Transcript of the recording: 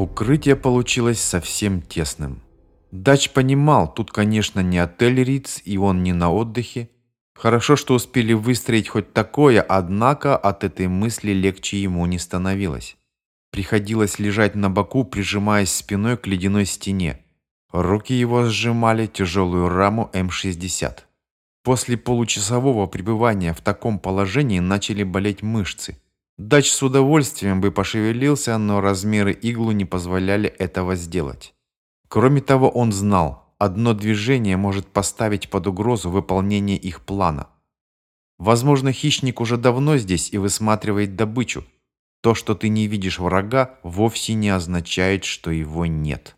Укрытие получилось совсем тесным. Дач понимал, тут, конечно, не отель Риц, и он не на отдыхе. Хорошо, что успели выстроить хоть такое, однако от этой мысли легче ему не становилось. Приходилось лежать на боку, прижимаясь спиной к ледяной стене. Руки его сжимали тяжелую раму М-60. После получасового пребывания в таком положении начали болеть мышцы. Дач с удовольствием бы пошевелился, но размеры иглу не позволяли этого сделать. Кроме того, он знал, одно движение может поставить под угрозу выполнение их плана. Возможно, хищник уже давно здесь и высматривает добычу. То, что ты не видишь врага, вовсе не означает, что его нет.